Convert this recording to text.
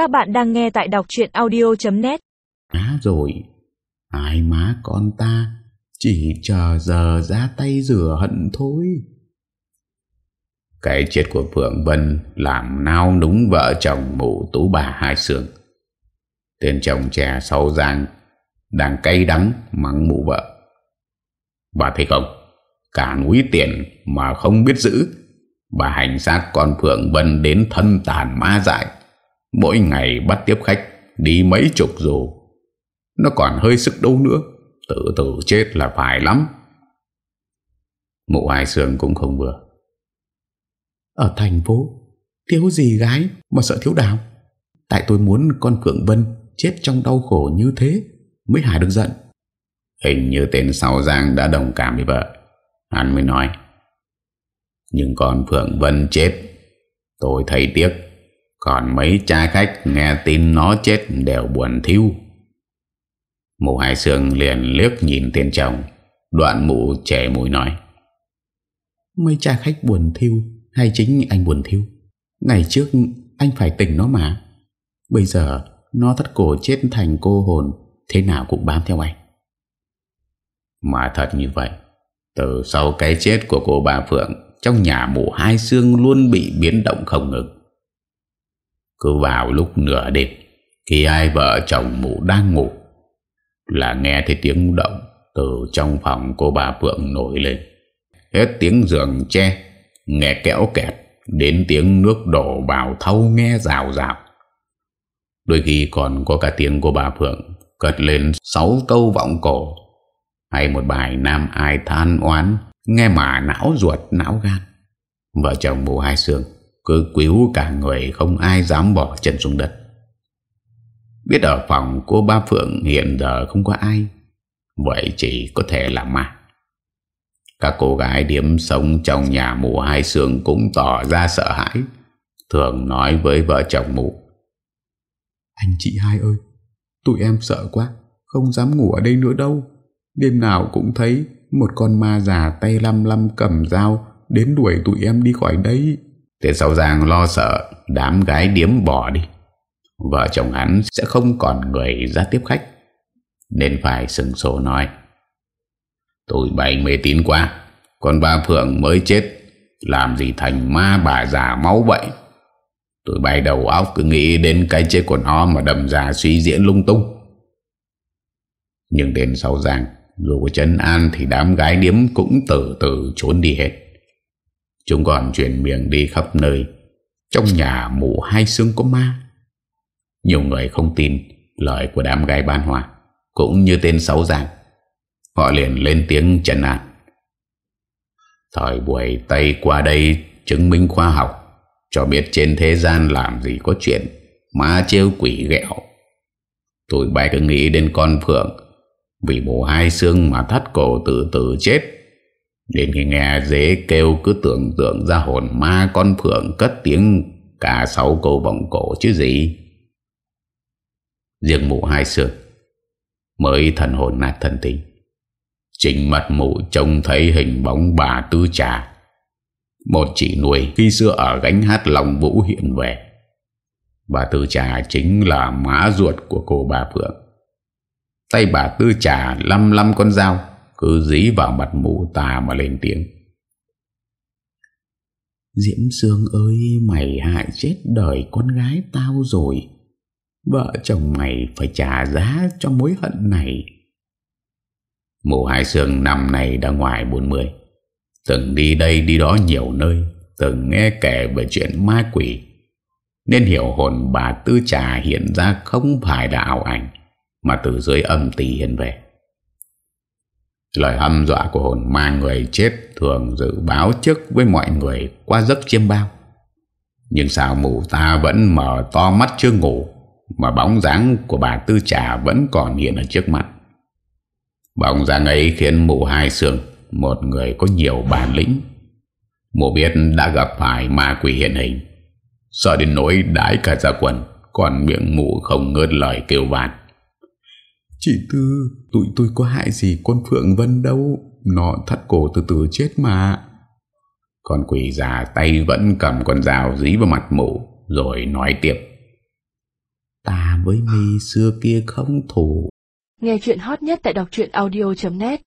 Các bạn đang nghe tại đọc chuyện audio.net Á rồi Ai má con ta Chỉ chờ giờ ra tay rửa hận thôi. Cái chết của Phượng Vân Làm nao núng vợ chồng mụ tú bà hai sườn Tên chồng trẻ sau giang Đang cay đắng mắng mụ vợ. Bà thấy không? Cả núi tiền mà không biết giữ. Bà hành xác con Phượng Vân đến thân tàn ma dại. Mỗi ngày bắt tiếp khách Đi mấy chục dù. Nó còn hơi sức đâu nữa Tự tử chết là phải lắm. Mụ hai sườn cũng không vừa. Ở thành phố Thiếu gì gái mà sợ thiếu đào? Tại tôi muốn con Phượng Vân Chết trong đau khổ như thế Mới hài được giận. Hình như tên sau Giang đã đồng cảm với vợ. Hắn mới nói Nhưng con Phượng Vân chết Tôi thấy tiếc Còn mấy cha khách nghe tin nó chết đều buồn thiêu Mụ Hải Sương liền liếc nhìn tên chồng. Đoạn mụ trẻ mũi nói Mấy cha khách buồn thiêu Hay chính anh buồn thiêu Ngày trước anh phải tỉnh nó mà. Bây giờ nó thất cổ chết thành cô hồn Thế nào cũng bám theo anh. Mà thật như vậy Từ sau cái chết của cô bà Phượng Trong nhà mụ hai xương luôn bị biến động không ngừng cứ vào lúc nửa đêm, Khi ai vợ chồng mụ đang ngủ, Là nghe thấy tiếng động Từ trong phòng cô bà Phượng nổi lên. Hết tiếng giường che Nghe kéo kẹt, Đến tiếng nước đổ vào thâu nghe rào rào. Đôi khi còn có cả tiếng của bà Phượng Cất lên sáu câu vọng cổ, Hay một bài nam ai than oán, Nghe mà não ruột, não gan. Vợ chồng bố hai xương. Cứ cứu cả người, không ai dám bỏ chân xuống đất. Biết ở phòng cô ba Phượng hiện giờ không có ai, Vậy chỉ có thể là ma. Các cô gái điểm sống trong nhà mù hai xương cũng tỏ ra sợ hãi, Thường nói với vợ chồng mụ. Anh chị hai ơi, Tụi em sợ quá, Không dám ngủ ở đây nữa đâu. Đêm nào cũng thấy Một con ma già tay lăm lăm cầm dao Đến đuổi tụi em đi khỏi đây Thế sau Giang lo sợ, Đám gái điếm bỏ đi. Vợ chồng hắn sẽ không còn người ra tiếp khách. Nên phải sừng sổ nói Tụi bay mê tín quá, Còn bà Phượng mới chết, Làm gì thành ma bà già máu vậy? Tụi bay đầu óc cứ nghĩ đến cái chết của nó Mà đầm ra suy diễn lung tung. Nhưng đến sau Giang, Dù có chân an thì đám gái điếm cũng từ từ trốn đi hết. Chúng còn chuyển miệng đi khắp nơi. Trong nhà mụ hai xương có ma. Nhiều người không tin lời của đám gái ban hòa Cũng như tên Sáu Giang. Họ liền lên tiếng trần an. Thời buổi Tây qua đây chứng minh khoa học, Cho biết trên thế gian làm gì có chuyện Ma trêu quỷ ghẹo. Tụi bay cứ nghĩ đến con Phượng, Vì mù hai xương mà thắt cổ tự tử chết. Đến khi nghe, dễ kêu, cứ tưởng tượng ra hồn ma con Phượng cất tiếng cả sáu câu vòng cổ chứ gì. Riêng mụ hai xương mới thần hồn nát thần tính. Trình mặt mụ trông thấy hình bóng bà tư trà. Một chị nuôi khi xưa ở gánh hát lòng vũ hiện về. Bà tư trà chính là má ruột của cô bà Phượng. Tay bà tư trà lăm lăm con dao cứ dí vào mặt mụ tà mà lên tiếng. Diễm Sương ơi mày hại chết đời con gái tao rồi. Vợ chồng mày phải trả giá cho mối hận này. Mụ Hải Sương năm này đã ngoài 40. Từng đi đây đi đó nhiều nơi. Từng nghe kể về chuyện ma quỷ. Nên hiểu hồn bà Tư Trà hiện ra không phải là ảo ảnh. Mà từ dưới âm tì hiện về. Lời hăm dọa của hồn ma người chết thường dự báo trước với mọi người qua giấc chiêm bao. Nhưng sao mụ ta vẫn mở to mắt chưa ngủ, mà bóng dáng của bà Tư Trà vẫn còn hiện ở trước mắt. Bóng dáng ấy khiến mụ hai sương một người có nhiều bản lĩnh. Mụ biết đã gặp phải ma quỷ hiện hình. Sợ đến nỗi đái cả ra quần, còn miệng mụ không ngớt lời kêu vạt. Chị Tư Tụi tôi có hại gì con Phượng Vân đâu. Nó thắt cổ từ từ chết mà. Con quỷ già tay vẫn cầm con dao dí vào mặt mụ Rồi nói tiếp. Với mi xưa kia không thủ Nghe chuyện hot nhất tại đọc truyện audio.net